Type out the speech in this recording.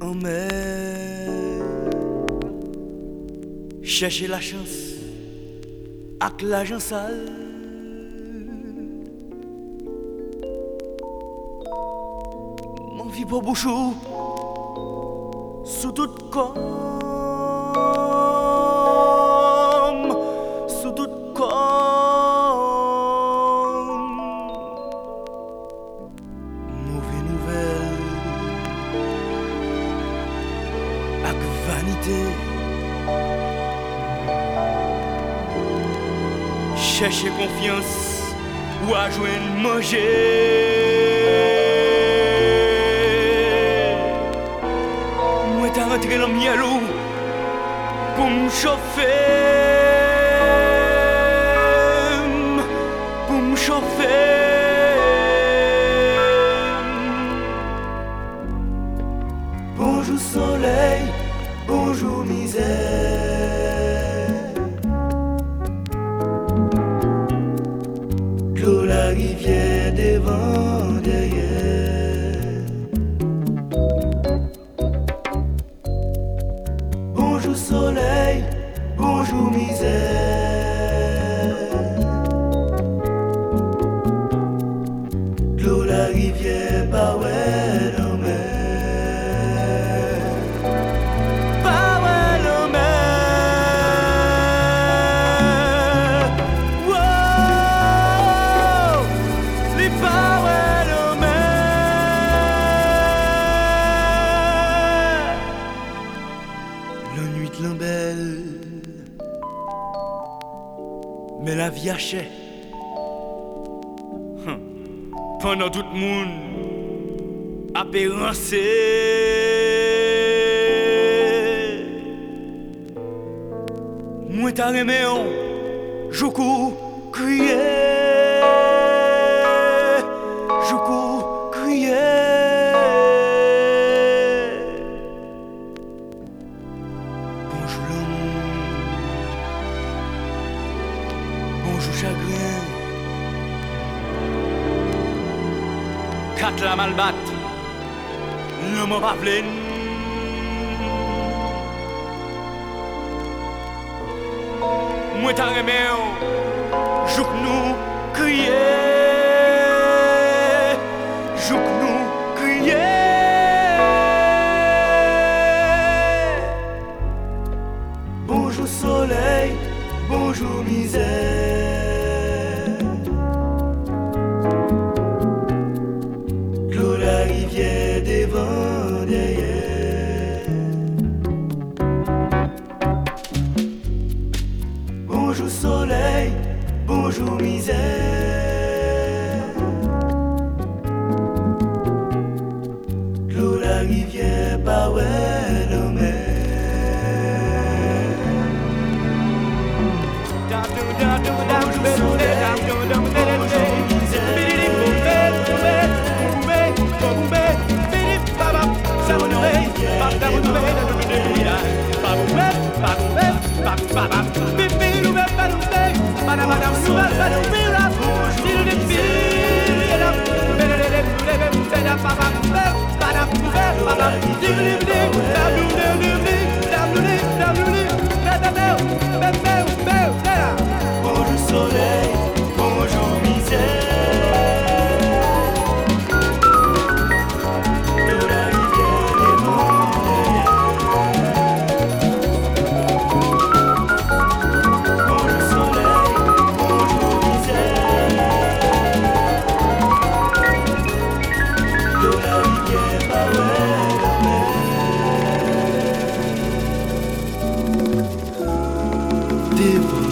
en mer. Chercher la chance avec l'argent sale. Mon vie pour bouchou, sous toute corps. Chercher confiance ou à joindre manger. Moi t'as rentré dans miel pour me chauffer. Pour me chauffer. Bonjour rivière devant derrière. Bonjour soleil, bonjour misère. L'eau la rivière, bah ouais. Mais la vie achète. Hum. Pendant tout le monde, apérancé. Moi t'as remé, hein. crier. La malbat Nous m'en rappelons Moi Jouk nous crier. Bonjour soleil, bonjour misère. L'eau la rivière, bah ouais, l'homme. Bonjour soleil, bonjour misère. Baba, Saronore, Baba, Saronore, soleil. people